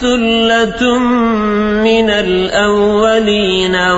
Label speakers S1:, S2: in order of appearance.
S1: ثُلَّةٌ مِّنَ الْأَوَّلِينَ